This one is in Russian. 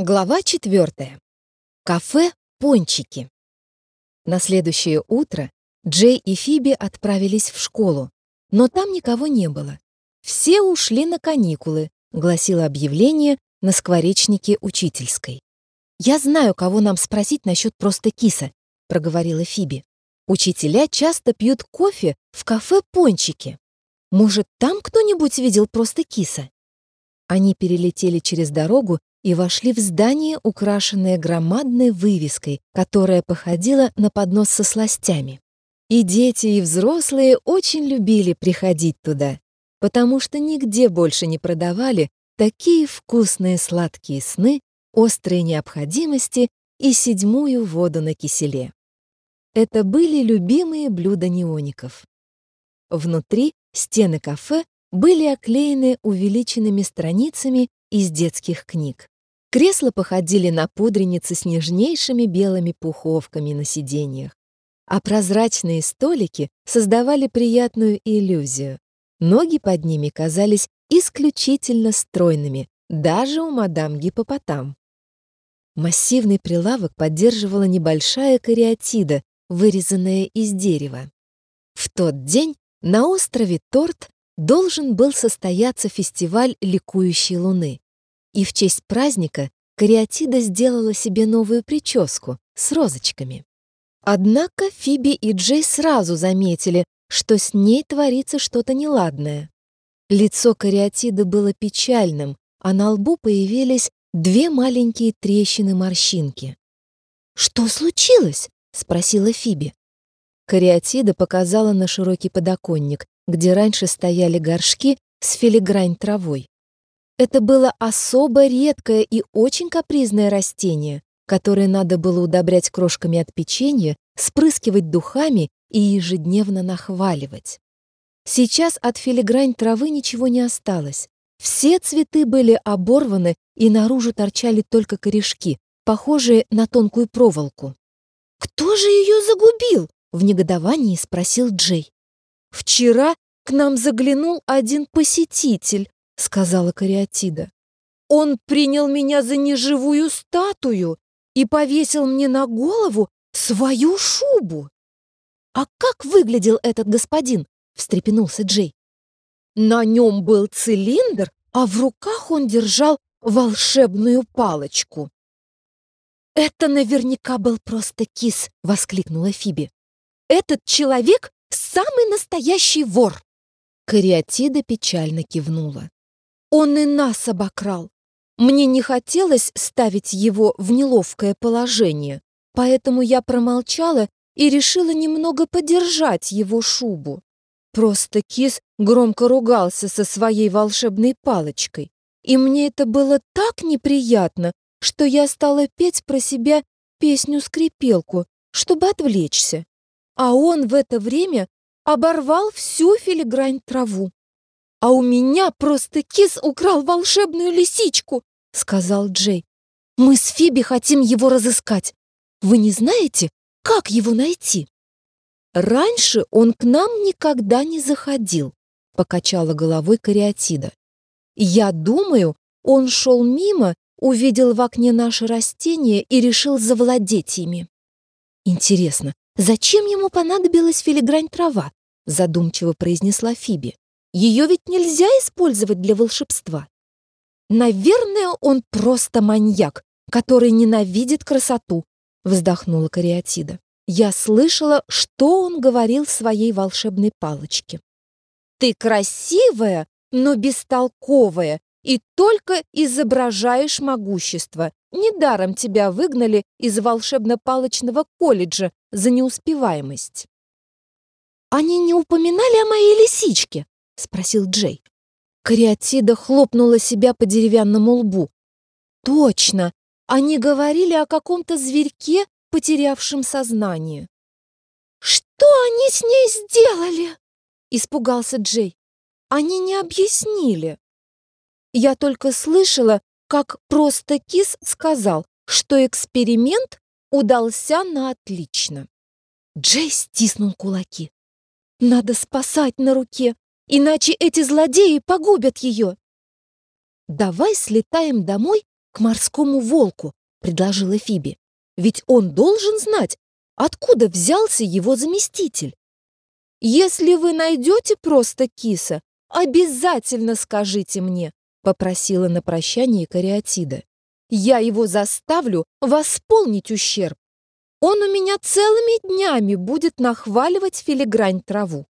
Глава четвертая. Кафе «Пончики». На следующее утро Джей и Фиби отправились в школу, но там никого не было. «Все ушли на каникулы», — гласило объявление на скворечнике учительской. «Я знаю, кого нам спросить насчет просто киса», — проговорила Фиби. «Учителя часто пьют кофе в кафе «Пончики». Может, там кто-нибудь видел просто киса?» Они перелетели через дорогу и вошли в здание, украшенное громадной вывеской, которая походила на поднос со сластями. И дети, и взрослые очень любили приходить туда, потому что нигде больше не продавали такие вкусные сладкие сны, острые необходимости и седьмую воду на киселе. Это были любимые блюда неоников. Внутри стены кафе были оклеены увеличенными страницами из детских книг. Кресла походили на пудреницы с нежнейшими белыми пуховками на сиденьях, а прозрачные столики создавали приятную иллюзию. Ноги под ними казались исключительно стройными, даже у мадам Гипопотам. Массивный прилавок поддерживала небольшая кариатида, вырезанная из дерева. В тот день на острове Торт должен был состояться фестиваль ликующей луны и в честь праздника Кариатида сделала себе новую прическу с розочками. Однако Фиби и Джей сразу заметили, что с ней творится что-то неладное. Лицо Кариатиды было печальным, а на лбу появились две маленькие трещины-морщинки. «Что случилось?» — спросила Фиби. Кариатида показала на широкий подоконник, где раньше стояли горшки с филигрань травой. Это было особо редкое и очень капризное растение, которое надо было удобрять крошками от печенья, спрыскивать духами и ежедневно нахваливать. Сейчас от филигрань травы ничего не осталось. Все цветы были оборваны, и наружу торчали только корешки, похожие на тонкую проволоку. «Кто же ее загубил?» — в негодовании спросил Джей. «Вчера к нам заглянул один посетитель», — сказала Кариатида. «Он принял меня за неживую статую и повесил мне на голову свою шубу». «А как выглядел этот господин?» — встрепенулся Джей. На нем был цилиндр, а в руках он держал волшебную палочку. «Это наверняка был просто кис!» — воскликнула Фиби. «Этот человек — самый настоящий вор!» Кариатида печально кивнула. Он и нас обокрал. Мне не хотелось ставить его в неловкое положение, поэтому я промолчала и решила немного подержать его шубу. Просто кис громко ругался со своей волшебной палочкой, и мне это было так неприятно, что я стала петь про себя песню-скрипелку, чтобы отвлечься. А он в это время оборвал всю филигрань траву. «А у меня просто кис украл волшебную лисичку», — сказал Джей. «Мы с Фиби хотим его разыскать. Вы не знаете, как его найти?» «Раньше он к нам никогда не заходил», — покачала головой кариатида. «Я думаю, он шел мимо, увидел в окне наши растения и решил завладеть ими». «Интересно, зачем ему понадобилась филигрань трава?» — задумчиво произнесла Фиби. Ее ведь нельзя использовать для волшебства. Наверное, он просто маньяк, который ненавидит красоту, вздохнула Кариатида. Я слышала, что он говорил своей волшебной палочке. Ты красивая, но бестолковая, и только изображаешь могущество. Недаром тебя выгнали из волшебно-палочного колледжа за неуспеваемость. Они не упоминали о моей лисичке, — спросил Джей. Кариатида хлопнула себя по деревянному лбу. «Точно! Они говорили о каком-то зверьке, потерявшем сознание». «Что они с ней сделали?» — испугался Джей. «Они не объяснили. Я только слышала, как просто Кис сказал, что эксперимент удался на отлично». Джей стиснул кулаки. «Надо спасать на руке иначе эти злодеи погубят ее. Давай слетаем домой к морскому волку», — предложила Фиби. «Ведь он должен знать, откуда взялся его заместитель». «Если вы найдете просто киса, обязательно скажите мне», — попросила на прощание Кариатида. «Я его заставлю восполнить ущерб. Он у меня целыми днями будет нахваливать филигрань траву».